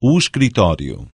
o escritório.